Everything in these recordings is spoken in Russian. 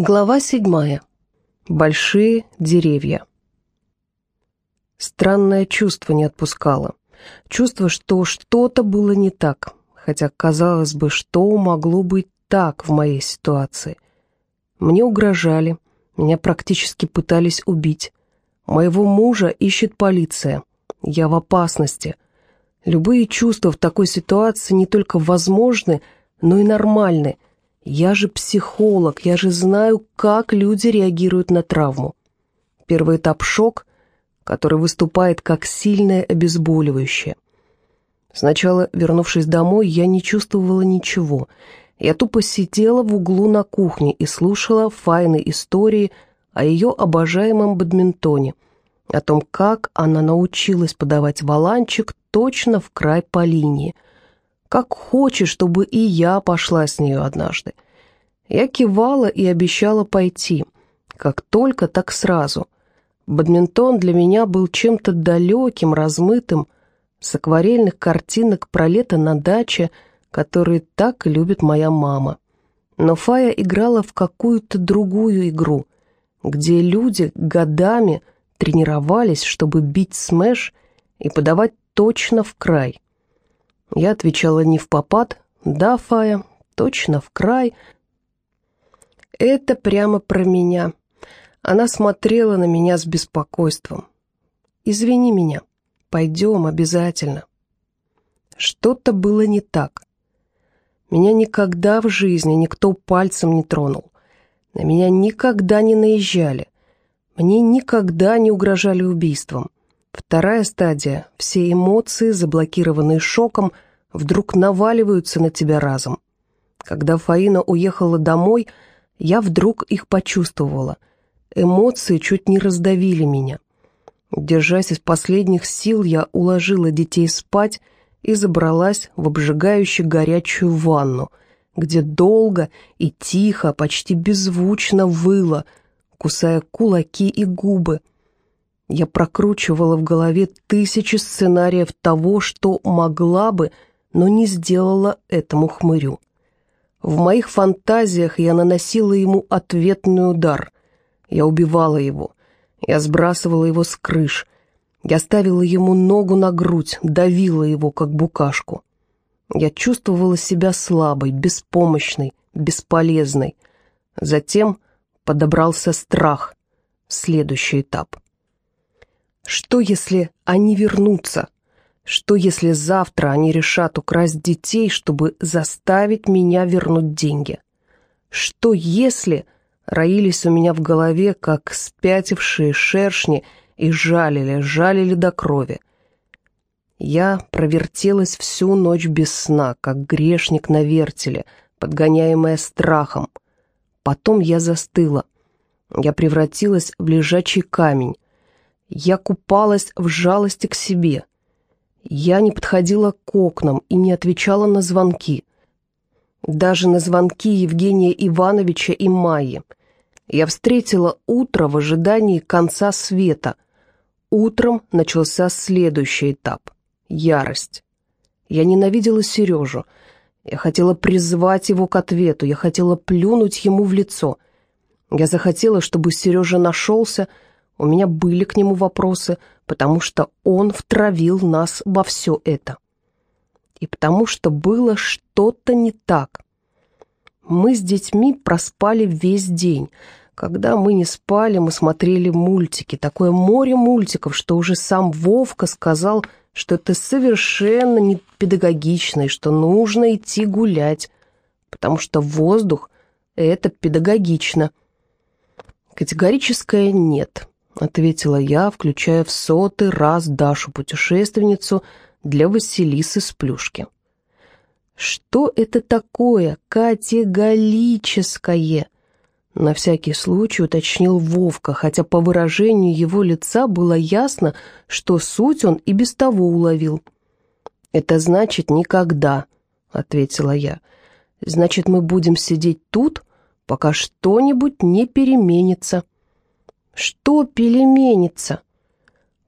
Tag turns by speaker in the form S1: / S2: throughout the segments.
S1: Глава седьмая. Большие деревья. Странное чувство не отпускало. Чувство, что что-то было не так, хотя, казалось бы, что могло быть так в моей ситуации. Мне угрожали, меня практически пытались убить. Моего мужа ищет полиция. Я в опасности. Любые чувства в такой ситуации не только возможны, но и нормальны – я же психолог, я же знаю, как люди реагируют на травму. Первый этап – шок, который выступает как сильное обезболивающее. Сначала, вернувшись домой, я не чувствовала ничего. Я тупо сидела в углу на кухне и слушала Файны истории о ее обожаемом бадминтоне, о том, как она научилась подавать валанчик точно в край по линии – как хочет, чтобы и я пошла с нею однажды. Я кивала и обещала пойти. Как только, так сразу. Бадминтон для меня был чем-то далеким, размытым, с акварельных картинок про лето на даче, которые так любит моя мама. Но Фая играла в какую-то другую игру, где люди годами тренировались, чтобы бить смеш и подавать точно в край. Я отвечала не в попад. «Да, Фая, точно в край». Это прямо про меня. Она смотрела на меня с беспокойством. «Извини меня. Пойдем обязательно». Что-то было не так. Меня никогда в жизни никто пальцем не тронул. На меня никогда не наезжали. Мне никогда не угрожали убийством. Вторая стадия – все эмоции, заблокированные шоком, вдруг наваливаются на тебя разом. Когда Фаина уехала домой, я вдруг их почувствовала. Эмоции чуть не раздавили меня. Держась из последних сил, я уложила детей спать и забралась в обжигающую горячую ванну, где долго и тихо, почти беззвучно выла, кусая кулаки и губы – я прокручивала в голове тысячи сценариев того, что могла бы, но не сделала этому хмырю. В моих фантазиях я наносила ему ответный удар. Я убивала его. Я сбрасывала его с крыш. Я ставила ему ногу на грудь, давила его, как букашку. Я чувствовала себя слабой, беспомощной, бесполезной. Затем подобрался страх. Следующий этап — что, если они вернутся? Что, если завтра они решат украсть детей, чтобы заставить меня вернуть деньги? Что, если роились у меня в голове, как спятившие шершни, и жалили, жалили до крови? Я провертелась всю ночь без сна, как грешник на вертеле, подгоняемая страхом. Потом я застыла. Я превратилась в лежачий камень, я купалась в жалости к себе. Я не подходила к окнам и не отвечала на звонки. Даже на звонки Евгения Ивановича и Майи. Я встретила утро в ожидании конца света. Утром начался следующий этап — ярость. Я ненавидела Сережу. Я хотела призвать его к ответу, я хотела плюнуть ему в лицо. Я захотела, чтобы Сережа нашелся — у меня были к нему вопросы, потому что он втравил нас во все это. И потому что было что-то не так. Мы с детьми проспали весь день. Когда мы не спали, мы смотрели мультики. Такое море мультиков, что уже сам Вовка сказал, что это совершенно не педагогично и что нужно идти гулять, потому что воздух — это педагогично. Категорическое «нет» ответила я, включая в сотый раз Дашу-путешественницу для Василисы с плюшки. «Что это такое категорическое?» На всякий случай уточнил Вовка, хотя по выражению его лица было ясно, что суть он и без того уловил. «Это значит никогда», — ответила я. «Значит, мы будем сидеть тут, пока что-нибудь не переменится». Что переменится?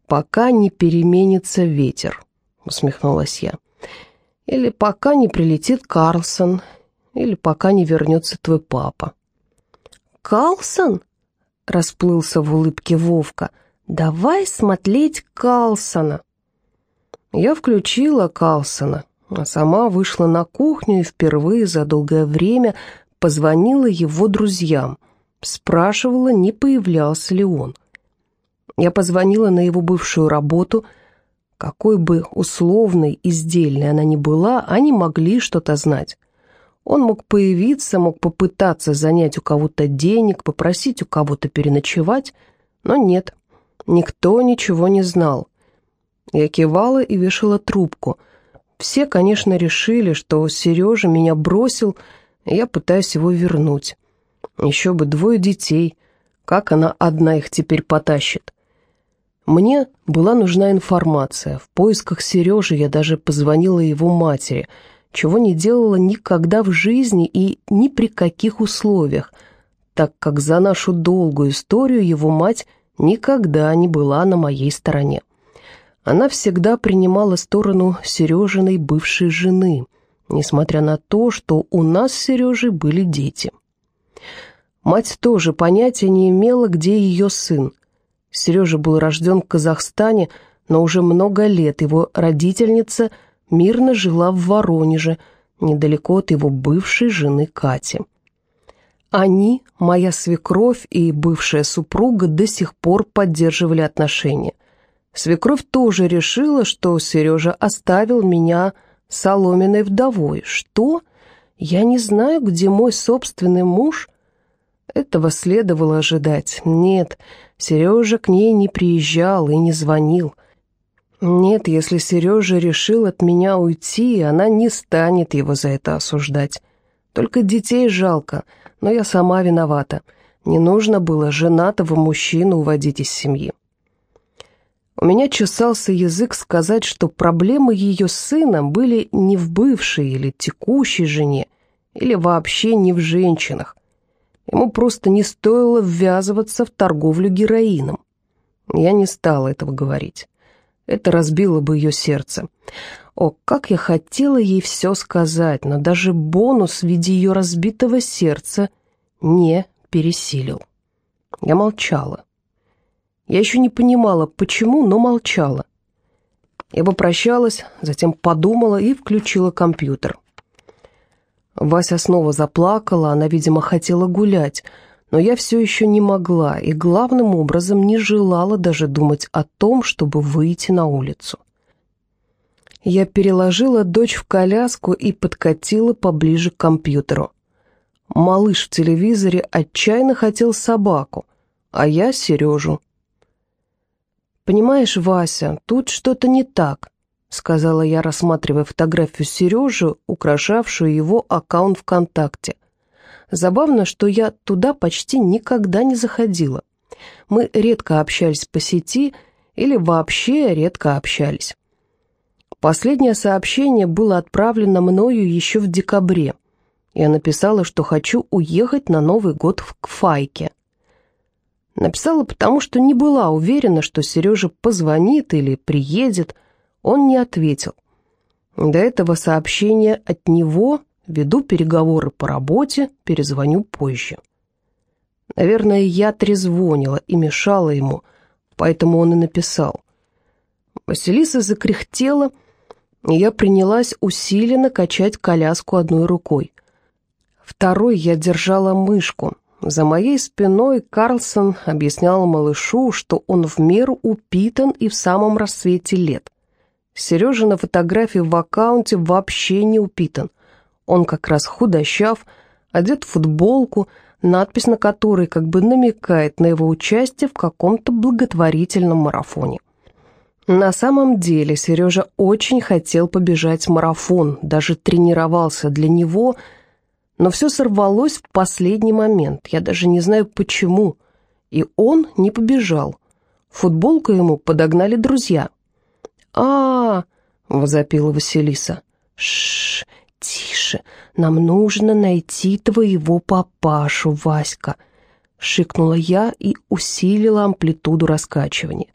S1: Пока не переменится ветер, усмехнулась я. Или пока не прилетит Карлсон, или пока не вернется твой папа. Калсон?» — расплылся в улыбке Вовка. «Давай смотреть Калсона». Я включила Калсона, а сама вышла на кухню и впервые за долгое время позвонила его друзьям, спрашивала, не появлялся ли он. Я позвонила на его бывшую работу, какой бы условной и сдельной она ни была, они могли что-то знать. Он мог появиться, мог попытаться занять у кого-то денег, попросить у кого-то переночевать, но нет, никто ничего не знал. Я кивала и вешала трубку. Все, конечно, решили, что Сережа меня бросил, и я пытаюсь его вернуть. Еще бы двое детей. Как она одна их теперь потащит? Мне была нужна информация. В поисках Сережи я даже позвонила его матери, чего не делала никогда в жизни и ни при каких условиях, так как за нашу долгую историю его мать никогда не была на моей стороне. Она всегда принимала сторону Сережиной бывшей жены, несмотря на то, что у нас с Сережей были дети. Мать тоже понятия не имела, где ее сын. Сережа был рожден в Казахстане, но уже много лет его родительница мирно жила в Воронеже, недалеко от его бывшей жены Кати. Они, моя свекровь и бывшая супруга, до сих пор поддерживали отношения. Свекровь тоже решила, что Сережа оставил меня соломенной вдовой. Что? Я не знаю, где мой собственный муж. Этого следовало ожидать. Нет, Сережа к ней не приезжал и не звонил. Нет, если Сережа решил от меня уйти, она не станет его за это осуждать. Только детей жалко, но я сама виновата. Не нужно было женатого мужчину уводить из семьи. У меня чесался язык сказать, что проблемы ее сына были не в бывшей или текущей жене, или вообще не в женщинах. Ему просто не стоило ввязываться в торговлю героином. Я не стала этого говорить. Это разбило бы ее сердце. О, как я хотела ей все сказать, но даже бонус в виде ее разбитого сердца не пересилил. Я молчала. Я еще не понимала, почему, но молчала. Я попрощалась, затем подумала и включила компьютер. Вася снова заплакала, она, видимо, хотела гулять, но я все еще не могла и главным образом не желала даже думать о том, чтобы выйти на улицу. Я переложила дочь в коляску и подкатила поближе к компьютеру. Малыш в телевизоре отчаянно хотел собаку, а я Сережу. «Понимаешь, Вася, тут что-то не так», — сказала я, рассматривая фотографию Сережи, украшавшую его аккаунт ВКонтакте. Забавно, что я туда почти никогда не заходила. Мы редко общались по сети или вообще редко общались. Последнее сообщение было отправлено мною еще в декабре. Я написала, что хочу уехать на Новый год в Кфайке. Написала потому, что не была уверена, что Сережа позвонит или приедет. Он не ответил. До этого сообщения от него веду переговоры по работе, перезвоню позже. Наверное, я трезвонила и мешала ему, поэтому он и написал. Василиса закряхтела, и я принялась усиленно качать коляску одной рукой. Второй я держала мышку, за моей спиной Карлсон объяснял малышу, что он в меру упитан и в самом рассвете лет. Сережа на фотографии в аккаунте вообще не упитан. Он как раз худощав, одет в футболку, надпись на которой как бы намекает на его участие в каком-то благотворительном марафоне. На самом деле Сережа очень хотел побежать марафон, даже тренировался для него – но все сорвалось в последний момент. Я даже не знаю почему. И он не побежал. Футболку ему подогнали друзья. А, возопила Василиса. Шш, тише, нам нужно найти твоего папашу, Васька, шикнула я и усилила амплитуду раскачивания.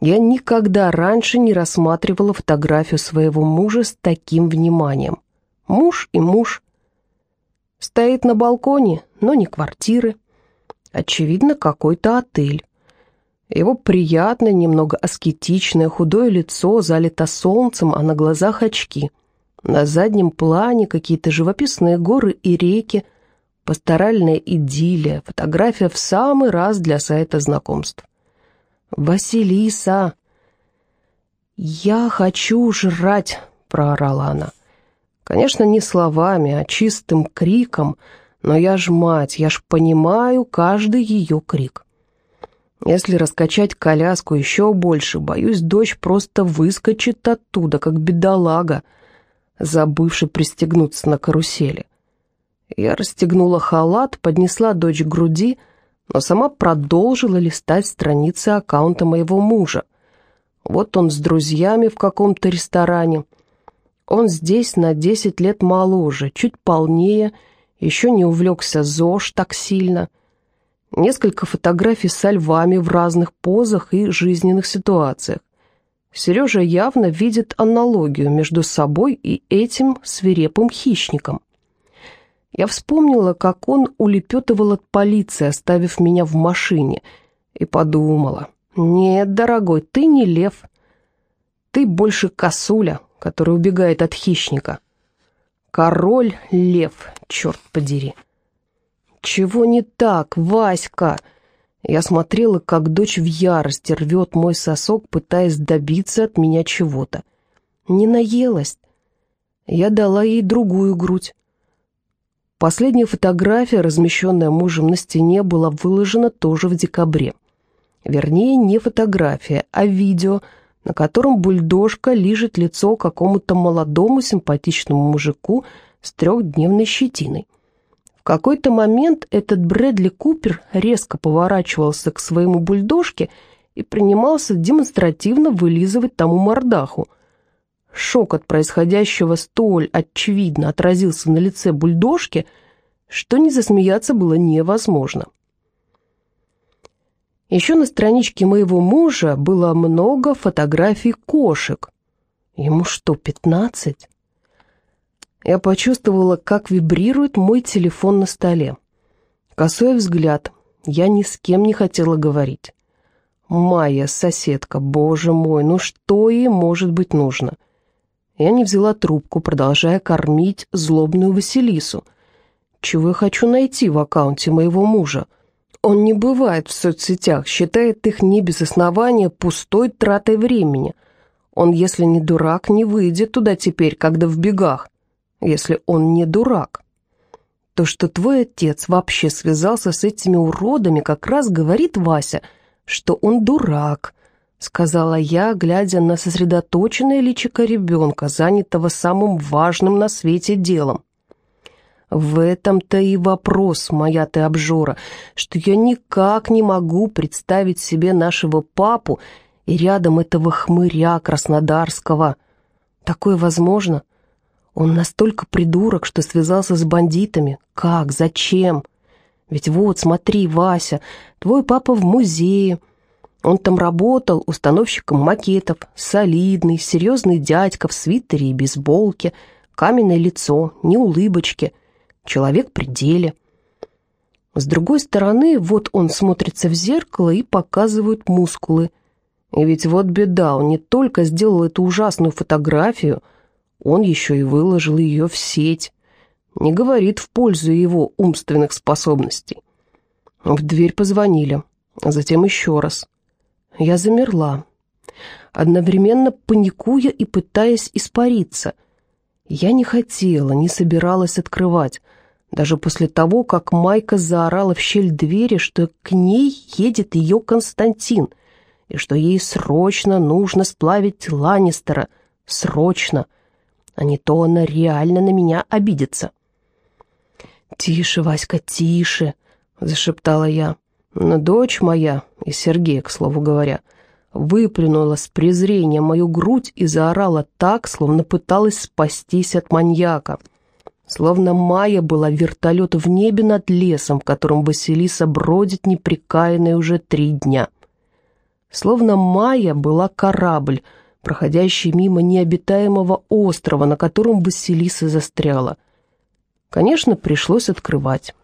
S1: Я никогда раньше не рассматривала фотографию своего мужа с таким вниманием. Муж и муж, Стоит на балконе, но не квартиры. Очевидно, какой-то отель. Его приятное, немного аскетичное, худое лицо залито солнцем, а на глазах очки. На заднем плане какие-то живописные горы и реки, пасторальная идиллия, фотография в самый раз для сайта знакомств. «Василиса!» «Я хочу жрать!» — проорала она. Конечно, не словами, а чистым криком, но я ж мать, я ж понимаю каждый ее крик. Если раскачать коляску еще больше, боюсь, дочь просто выскочит оттуда, как бедолага, забывший пристегнуться на карусели. Я расстегнула халат, поднесла дочь к груди, но сама продолжила листать страницы аккаунта моего мужа. Вот он с друзьями в каком-то ресторане. Он здесь на 10 лет моложе, чуть полнее, еще не увлекся ЗОЖ так сильно. Несколько фотографий со львами в разных позах и жизненных ситуациях. Сережа явно видит аналогию между собой и этим свирепым хищником. Я вспомнила, как он улепетывал от полиции, оставив меня в машине, и подумала, «Нет, дорогой, ты не лев. Ты больше косуля, который убегает от хищника. Король-лев, черт подери». «Чего не так, Васька?» Я смотрела, как дочь в ярости рвет мой сосок, пытаясь добиться от меня чего-то. Не наелась. Я дала ей другую грудь. Последняя фотография, размещенная мужем на стене, была выложена тоже в декабре. Вернее, не фотография, а видео, на котором бульдожка лижет лицо какому-то молодому симпатичному мужику с трехдневной щетиной какой-то момент этот Брэдли Купер резко поворачивался к своему бульдожке и принимался демонстративно вылизывать тому мордаху. Шок от происходящего столь очевидно отразился на лице бульдожки, что не засмеяться было невозможно. Еще на страничке моего мужа было много фотографий кошек. Ему что, пятнадцать? Я почувствовала, как вибрирует мой телефон на столе. Косой взгляд. Я ни с кем не хотела говорить. Майя, соседка, боже мой, ну что ей может быть нужно? Я не взяла трубку, продолжая кормить злобную Василису. Чего я хочу найти в аккаунте моего мужа? Он не бывает в соцсетях, считает их не без основания пустой тратой времени. Он, если не дурак, не выйдет туда теперь, когда в бегах если он не дурак. То, что твой отец вообще связался с этими уродами, как раз говорит Вася, что он дурак, сказала я, глядя на сосредоточенное личико ребенка, занятого самым важным на свете делом. В этом-то и вопрос, моя ты обжора, что я никак не могу представить себе нашего папу и рядом этого хмыря краснодарского. Такое возможно? Он настолько придурок, что связался с бандитами. Как? Зачем? Ведь вот, смотри, Вася, твой папа в музее. Он там работал установщиком макетов, солидный, серьезный дядька в свитере и бейсболке, каменное лицо, не улыбочки, человек при деле. С другой стороны, вот он смотрится в зеркало и показывает мускулы. И ведь вот беда, он не только сделал эту ужасную фотографию, он еще и выложил ее в сеть. Не говорит в пользу его умственных способностей. В дверь позвонили, а затем еще раз. Я замерла, одновременно паникуя и пытаясь испариться. Я не хотела, не собиралась открывать, даже после того, как Майка заорала в щель двери, что к ней едет ее Константин, и что ей срочно нужно сплавить Ланнистера, срочно — а не то она реально на меня обидится. «Тише, Васька, тише!» — зашептала я. Но дочь моя, и Сергей, к слову говоря, выплюнула с презрением мою грудь и заорала так, словно пыталась спастись от маньяка. Словно Майя была вертолет в небе над лесом, в котором Василиса бродит неприкаянной уже три дня. Словно Майя была корабль — проходящий мимо необитаемого острова, на котором Василиса застряла. Конечно, пришлось открывать.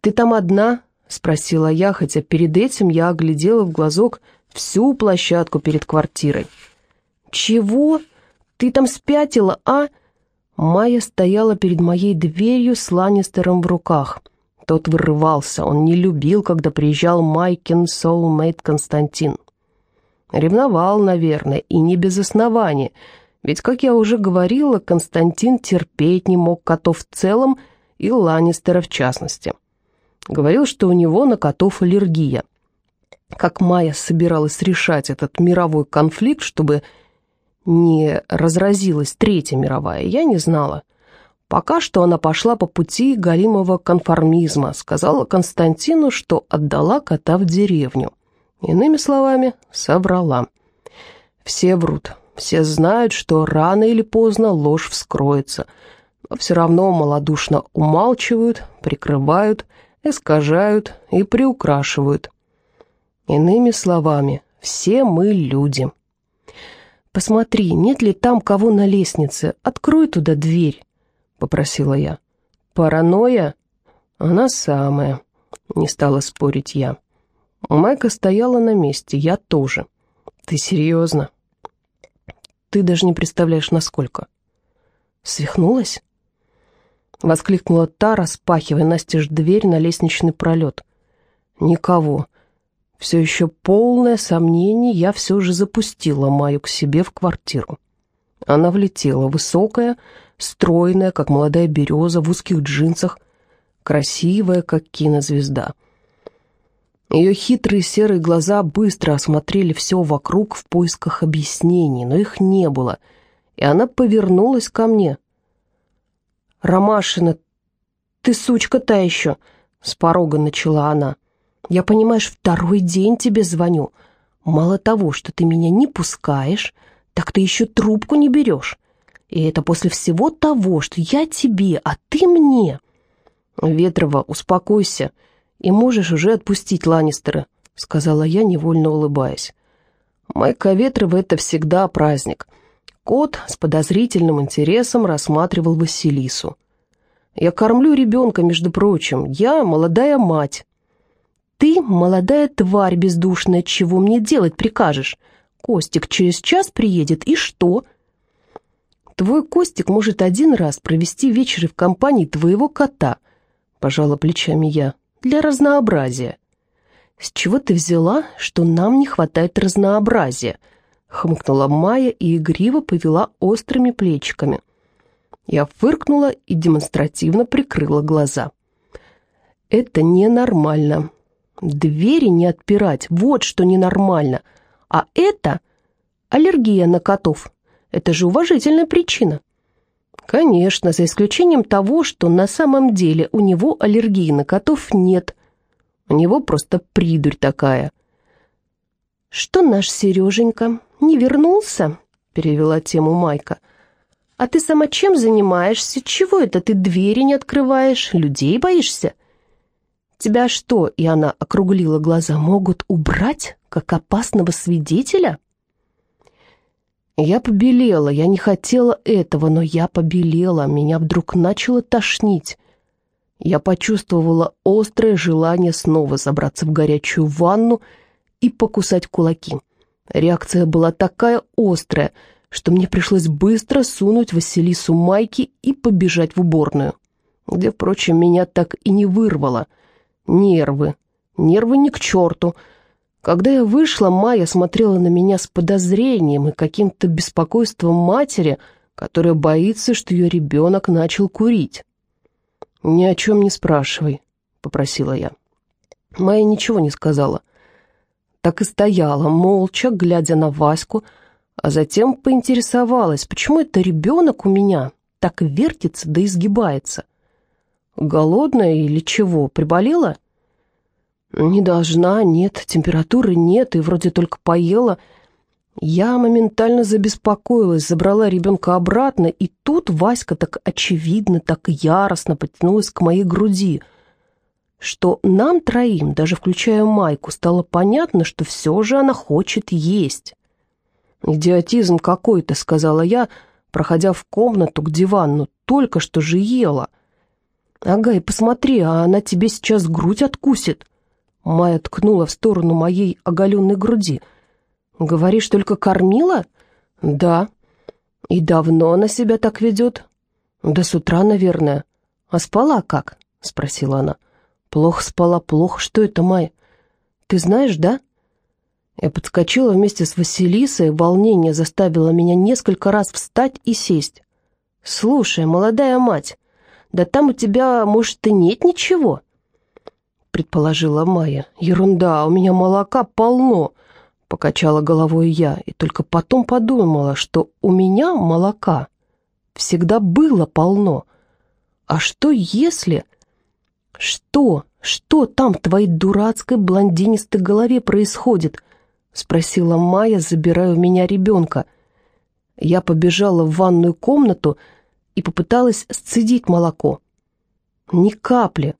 S1: «Ты там одна?» — спросила я, хотя перед этим я оглядела в глазок всю площадку перед квартирой. «Чего? Ты там спятила, а?» Майя стояла перед моей дверью с Ланнистером в руках. Тот вырывался, он не любил, когда приезжал Майкин соулмейт Константин. Ревновал, наверное, и не без основания, ведь, как я уже говорила, Константин терпеть не мог котов в целом и Ланнистера в частности. Говорил, что у него на котов аллергия. Как Майя собиралась решать этот мировой конфликт, чтобы не разразилась Третья мировая, я не знала. Пока что она пошла по пути галимого конформизма, сказала Константину, что отдала кота в деревню. Иными словами, соврала. Все врут, все знают, что рано или поздно ложь вскроется, но все равно малодушно умалчивают, прикрывают, искажают и приукрашивают. Иными словами, все мы люди. «Посмотри, нет ли там кого на лестнице? Открой туда дверь», — попросила я. «Паранойя? Она самая», — не стала спорить я. Майка стояла на месте, я тоже. «Ты серьезно?» «Ты даже не представляешь, насколько». «Свихнулась?» Воскликнула та, распахивая настежь дверь на лестничный пролет. «Никого. Все еще полное сомнений, я все же запустила Майю к себе в квартиру. Она влетела, высокая, стройная, как молодая береза, в узких джинсах, красивая, как кинозвезда. Ее хитрые серые глаза быстро осмотрели все вокруг в поисках объяснений, но их не было, и она повернулась ко мне. «Ромашина, ты сучка та еще!» — с порога начала она. Я, понимаешь, второй день тебе звоню. Мало того, что ты меня не пускаешь, так ты еще трубку не берешь. И это после всего того, что я тебе, а ты мне. Ветрова, успокойся, и можешь уже отпустить Ланнистера, сказала я, невольно улыбаясь. Майка Ветрова — это всегда праздник. Кот с подозрительным интересом рассматривал Василису. «Я кормлю ребенка, между прочим. Я молодая мать. «Ты, молодая тварь бездушная, чего мне делать прикажешь? Костик через час приедет, и что?» «Твой Костик может один раз провести вечер в компании твоего кота», — пожала плечами я, — «для разнообразия». «С чего ты взяла, что нам не хватает разнообразия?» — хмыкнула Майя и игриво повела острыми плечиками. Я фыркнула и демонстративно прикрыла глаза. «Это ненормально», Двери не отпирать, вот что ненормально. А это аллергия на котов. Это же уважительная причина. Конечно, за исключением того, что на самом деле у него аллергии на котов нет. У него просто придурь такая. «Что наш Сереженька, не вернулся?» — перевела тему Майка. «А ты сама чем занимаешься? Чего это ты двери не открываешь? Людей боишься?» Тебя что, и она округлила глаза, могут убрать, как опасного свидетеля? Я побелела, я не хотела этого, но я побелела, меня вдруг начало тошнить. Я почувствовала острое желание снова забраться в горячую ванну и покусать кулаки. Реакция была такая острая, что мне пришлось быстро сунуть Василису майки и побежать в уборную, где, впрочем, меня так и не вырвало — Нервы. Нервы ни к черту. Когда я вышла, Майя смотрела на меня с подозрением и каким-то беспокойством матери, которая боится, что ее ребенок начал курить. «Ни о чем не спрашивай», — попросила я. Майя ничего не сказала. Так и стояла, молча, глядя на Ваську, а затем поинтересовалась, почему это ребенок у меня так вертится да изгибается. Голодная или чего, приболела? Не должна, нет, температуры нет, и вроде только поела. Я моментально забеспокоилась, забрала ребенка обратно, и тут Васька так очевидно, так яростно потянулась к моей груди, что нам троим, даже включая Майку, стало понятно, что все же она хочет есть. «Идиотизм какой-то», — сказала я, проходя в комнату к дивану, только что же ела — «Ага, и посмотри, а она тебе сейчас грудь откусит!» Майя ткнула в сторону моей оголенной груди. «Говоришь, только кормила?» «Да». «И давно она себя так ведет?» «Да с утра, наверное». «А спала как?» — спросила она. «Плохо спала, плохо. Что это, Майя? Ты знаешь, да?» Я подскочила вместе с Василисой, волнение заставило меня несколько раз встать и сесть. «Слушай, молодая мать, да там у тебя, может, и нет ничего?» Предположила Майя. «Ерунда, у меня молока полно!» Покачала головой я, и только потом подумала, что у меня молока всегда было полно. А что если... Что? Что там в твоей дурацкой блондинистой голове происходит? Спросила Майя, забирая у меня ребенка. Я побежала в ванную комнату и попыталась сцедить молоко. Ни капли.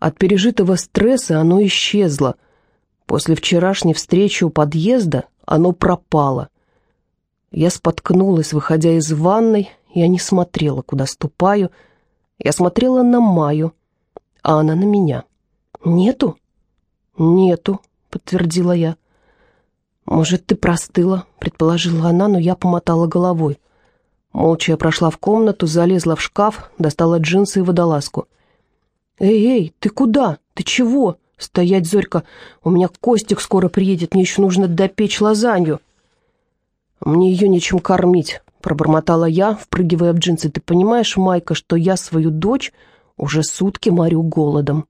S1: От пережитого стресса оно исчезло. После вчерашней встречи у подъезда оно пропало. Я споткнулась, выходя из ванной, я не смотрела, куда ступаю. Я смотрела на Маю, а она на меня. «Нету?» «Нету», — подтвердила я. «Может, ты простыла?» — предположила она, но я помотала головой. Молча я прошла в комнату, залезла в шкаф, достала джинсы и водолазку — «Эй, эй, ты куда? Ты чего?» «Стоять, Зорька, у меня Костик скоро приедет, мне еще нужно допечь лазанью». «Мне ее нечем кормить», — пробормотала я, впрыгивая в джинсы. «Ты понимаешь, Майка, что я свою дочь уже сутки морю голодом?»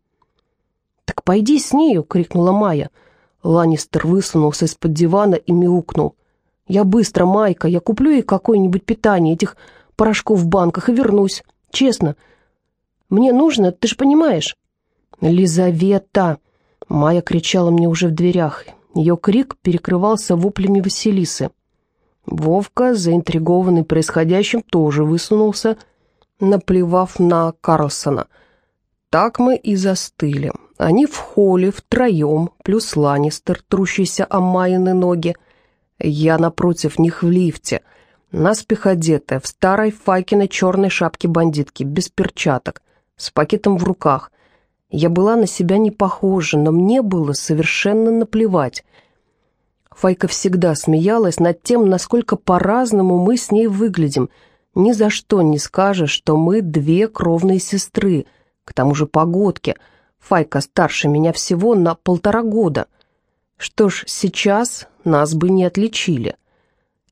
S1: «Так пойди с нею!» — крикнула Майя. Ланнистер высунулся из-под дивана и мяукнул. «Я быстро, Майка, я куплю ей какое-нибудь питание, этих порошков в банках и вернусь. Честно, мне нужно, ты же понимаешь». «Лизавета!» Майя кричала мне уже в дверях. Ее крик перекрывался воплями Василисы. Вовка, заинтригованный происходящим, тоже высунулся, наплевав на Карлсона. Так мы и застыли. Они в холле втроем, плюс Ланнистер, трущийся о Майины ноги. Я напротив них в лифте, наспех одетая, в старой Файкиной черной шапке бандитки, без перчаток с пакетом в руках. Я была на себя не похожа, но мне было совершенно наплевать. Файка всегда смеялась над тем, насколько по-разному мы с ней выглядим. Ни за что не скажешь, что мы две кровные сестры, к тому же погодки. Файка старше меня всего на полтора года. Что ж, сейчас нас бы не отличили.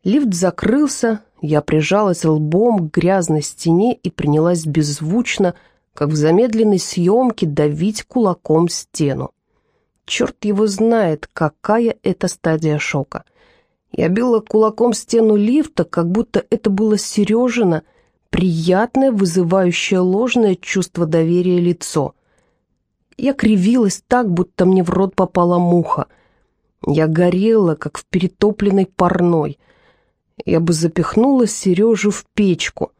S1: Лифт закрылся, я прижалась лбом к грязной стене и принялась беззвучно как в замедленной съемке давить кулаком стену. Черт его знает, какая это стадия шока. Я била кулаком стену лифта, как будто это было Сережина, приятное, вызывающее ложное чувство доверия лицо. Я кривилась так, будто мне в рот попала муха. Я горела, как в перетопленной парной. Я бы запихнула Сережу в печку —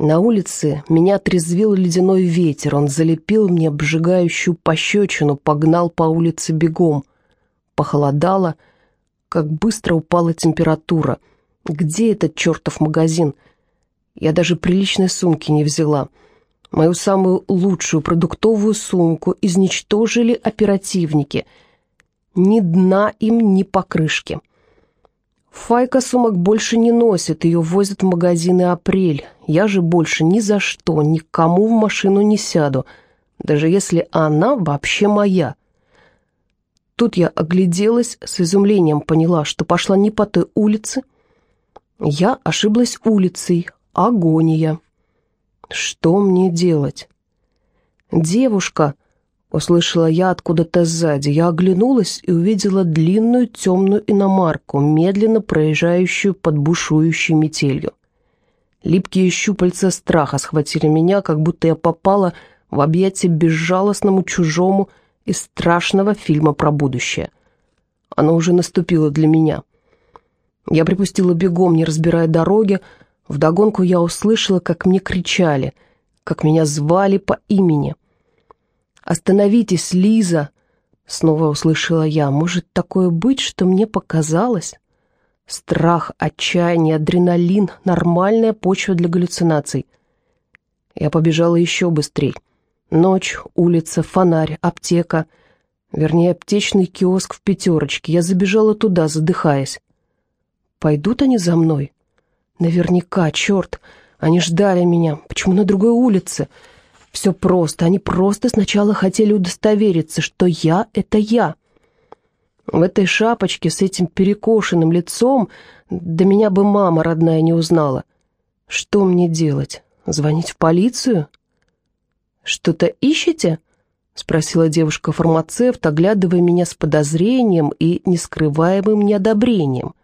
S1: на улице меня отрезвил ледяной ветер, он залепил мне обжигающую пощечину, погнал по улице бегом. Похолодало, как быстро упала температура. Где этот чертов магазин? Я даже приличной сумки не взяла. Мою самую лучшую продуктовую сумку изничтожили оперативники. Ни дна им, ни покрышки. Файка сумок больше не носит, ее возят в магазины «Апрель». Я же больше ни за что, никому в машину не сяду, даже если она вообще моя. Тут я огляделась, с изумлением поняла, что пошла не по той улице. Я ошиблась улицей, агония. Что мне делать? Девушка Услышала я откуда-то сзади. Я оглянулась и увидела длинную темную иномарку, медленно проезжающую под бушующей метелью. Липкие щупальца страха схватили меня, как будто я попала в объятия безжалостному чужому из страшного фильма про будущее. Оно уже наступило для меня. Я припустила бегом, не разбирая дороги. Вдогонку я услышала, как мне кричали, как меня звали по имени. «Остановитесь, Лиза!» Снова услышала я. «Может такое быть, что мне показалось?» Страх, отчаяние, адреналин — нормальная почва для галлюцинаций. Я побежала еще быстрее. Ночь, улица, фонарь, аптека. Вернее, аптечный киоск в пятерочке. Я забежала туда, задыхаясь. Пойдут они за мной? Наверняка, черт. Они ждали меня. Почему на другой улице? Все просто. Они просто сначала хотели удостовериться, что я — это я. В этой шапочке с этим перекошенным лицом да меня бы мама родная не узнала. Что мне делать? Звонить в полицию? Что-то ищете? Спросила девушка-фармацевт, оглядывая меня с подозрением и нескрываемым неодобрением.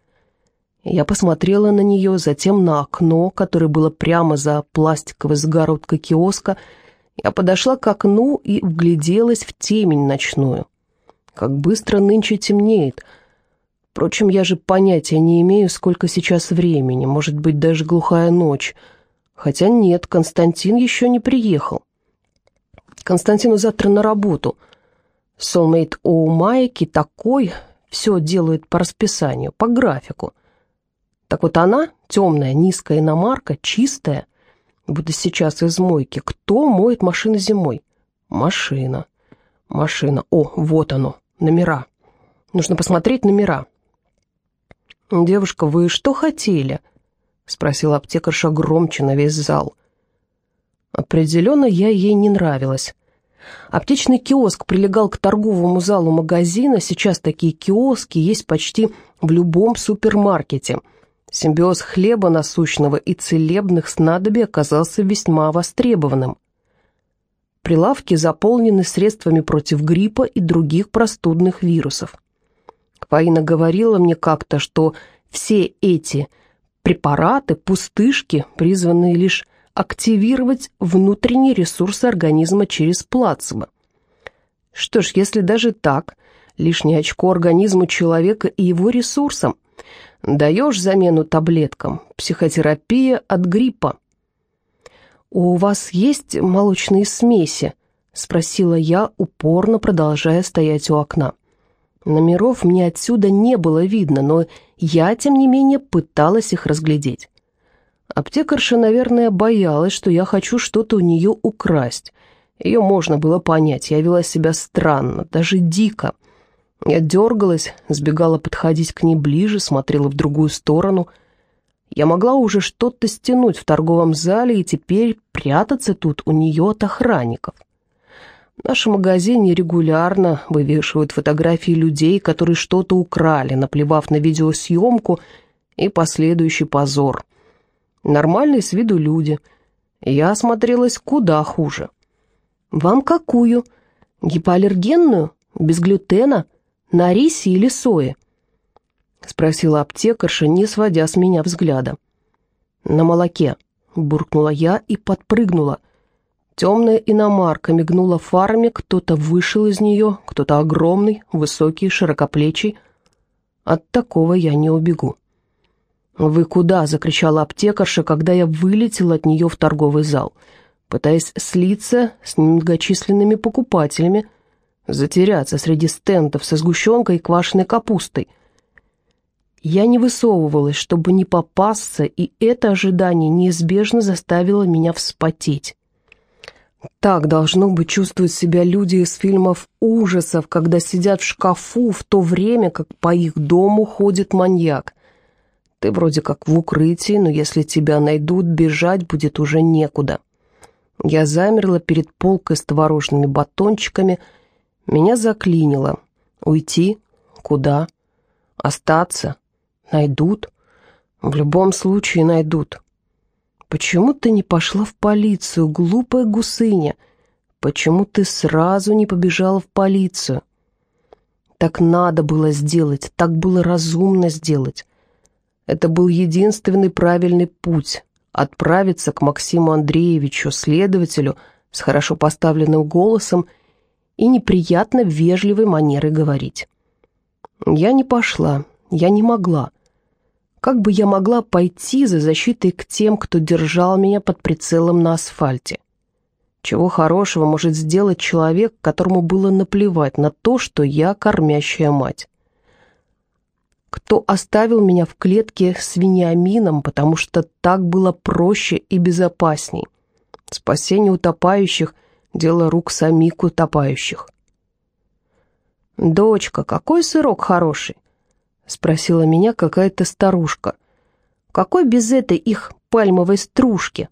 S1: Я посмотрела на нее, затем на окно, которое было прямо за пластиковой загородкой киоска. Я подошла к окну и вгляделась в темень ночную. Как быстро нынче темнеет — Впрочем, я же понятия не имею, сколько сейчас времени, может быть, даже глухая ночь. Хотя нет, Константин еще не приехал. Константину завтра на работу. Солмейт у Майки такой, все делает по расписанию, по графику. Так вот она, темная, низкая иномарка, чистая, будто сейчас из мойки. Кто моет машины зимой? Машина. Машина. О, вот оно, номера. Нужно посмотреть номера. «Девушка, вы что хотели?» — спросила аптекарша громче на весь зал. Определенно, я ей не нравилась. Аптечный киоск прилегал к торговому залу магазина, сейчас такие киоски есть почти в любом супермаркете. Симбиоз хлеба насущного и целебных снадобий оказался весьма востребованным. Прилавки заполнены средствами против гриппа и других простудных вирусов. Фаина говорила мне как-то, что все эти препараты, пустышки, призванные лишь активировать внутренние ресурсы организма через плацебо. Что ж, если даже так, лишнее очко организму человека и его ресурсам. Даешь замену таблеткам, психотерапия от гриппа. «У вас есть молочные смеси?» — спросила я, упорно продолжая стоять у окна. Номеров мне отсюда не было видно, но я, тем не менее, пыталась их разглядеть. Аптекарша, наверное, боялась, что я хочу что-то у нее украсть. Ее можно было понять, я вела себя странно, даже дико. Я дергалась, сбегала подходить к ней ближе, смотрела в другую сторону. Я могла уже что-то стянуть в торговом зале и теперь прятаться тут у нее от охранников. В нашем магазине регулярно вывешивают фотографии людей, которые что-то украли, наплевав на видеосъемку и последующий позор. Нормальные с виду люди. Я осмотрелась куда хуже. «Вам какую? Гипоаллергенную? Без глютена? На рисе или сое?» Спросила аптекарша, не сводя с меня взгляда. «На молоке», — буркнула я и подпрыгнула — Темная иномарка мигнула фарами, кто-то вышел из нее, кто-то огромный, высокий, широкоплечий. От такого я не убегу. «Вы куда?» — закричала аптекарша, когда я вылетел от нее в торговый зал, пытаясь слиться с многочисленными покупателями, затеряться среди стендов со сгущенкой и квашеной капустой. Я не высовывалась, чтобы не попасться, и это ожидание неизбежно заставило меня вспотеть. Так должно быть чувствовать себя люди из фильмов ужасов, когда сидят в шкафу в то время, как по их дому ходит маньяк. Ты вроде как в укрытии, но если тебя найдут, бежать будет уже некуда. Я замерла перед полкой с творожными батончиками. Меня заклинило. Уйти? Куда? Остаться? Найдут? В любом случае найдут. Почему ты не пошла в полицию, глупая гусыня? Почему ты сразу не побежала в полицию? Так надо было сделать, так было разумно сделать. Это был единственный правильный путь — отправиться к Максиму Андреевичу, следователю, с хорошо поставленным голосом и неприятно вежливой манерой говорить. Я не пошла, я не могла. Как бы я могла пойти за защитой к тем, кто держал меня под прицелом на асфальте? Чего хорошего может сделать человек, которому было наплевать на то, что я кормящая мать? Кто оставил меня в клетке с Вениамином, потому что так было проще и безопасней? Спасение утопающих — дело рук самих утопающих. «Дочка, какой сырок хороший?» — спросила меня какая-то старушка. «Какой без этой их пальмовой стружки?»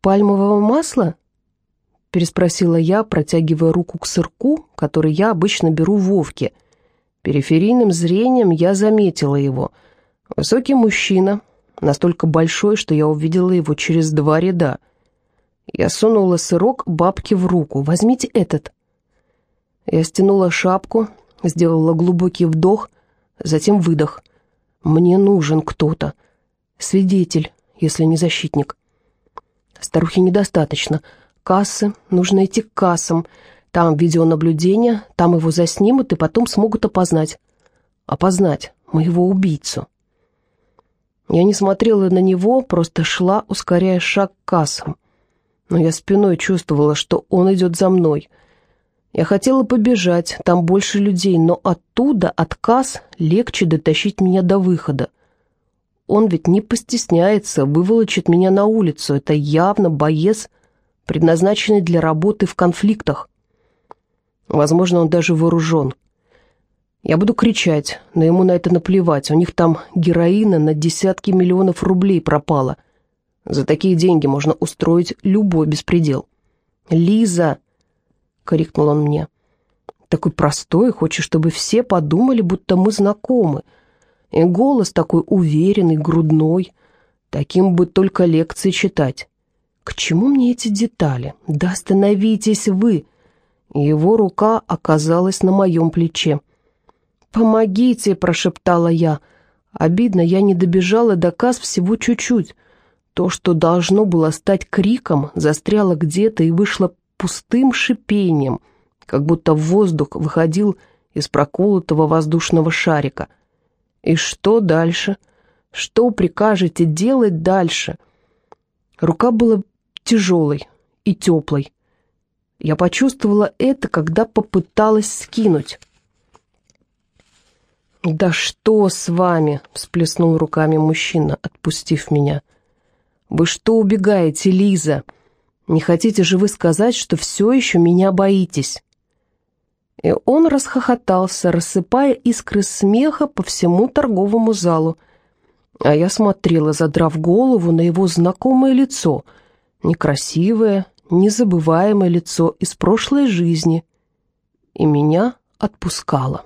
S1: «Пальмового масла?» — переспросила я, протягивая руку к сырку, который я обычно беру в Вовке. Периферийным зрением я заметила его. Высокий мужчина, настолько большой, что я увидела его через два ряда. Я сунула сырок бабке в руку. «Возьмите этот». Я стянула шапку, сделала глубокий вдох, затем выдох. «Мне нужен кто-то. Свидетель, если не защитник». Старухе недостаточно. Кассы, нужно идти к кассам. Там видеонаблюдение, там его заснимут и потом смогут опознать. Опознать моего убийцу. Я не смотрела на него, просто шла, ускоряя шаг к кассам. Но я спиной чувствовала, что он идет за мной. Я хотела побежать, там больше людей, но оттуда, от касс, легче дотащить меня до выхода. Он ведь не постесняется, выволочит меня на улицу. Это явно боец, предназначенный для работы в конфликтах. Возможно, он даже вооружен. Я буду кричать, но ему на это наплевать. У них там героина на десятки миллионов рублей пропала. За такие деньги можно устроить любой беспредел. «Лиза!» — крикнул он мне. «Такой простой, хочешь, чтобы все подумали, будто мы знакомы». И голос такой уверенный, грудной. Таким бы только лекции читать. К чему мне эти детали? Да остановитесь вы! Его рука оказалась на моем плече. «Помогите!» — прошептала я. Обидно, я не добежала до касс всего чуть-чуть. То, что должно было стать криком, застряло где-то и вышло пустым шипением, как будто воздух выходил из проколотого воздушного шарика — и что дальше? Что прикажете делать дальше? Рука была тяжелой и теплой. Я почувствовала это, когда попыталась скинуть. «Да что с вами?» — всплеснул руками мужчина, отпустив меня. «Вы что убегаете, Лиза? Не хотите же вы сказать, что все еще меня боитесь?» И он расхохотался, рассыпая искры смеха по всему торговому залу. А я смотрела, задрав голову на его знакомое лицо, некрасивое, незабываемое лицо из прошлой жизни, и меня отпускало.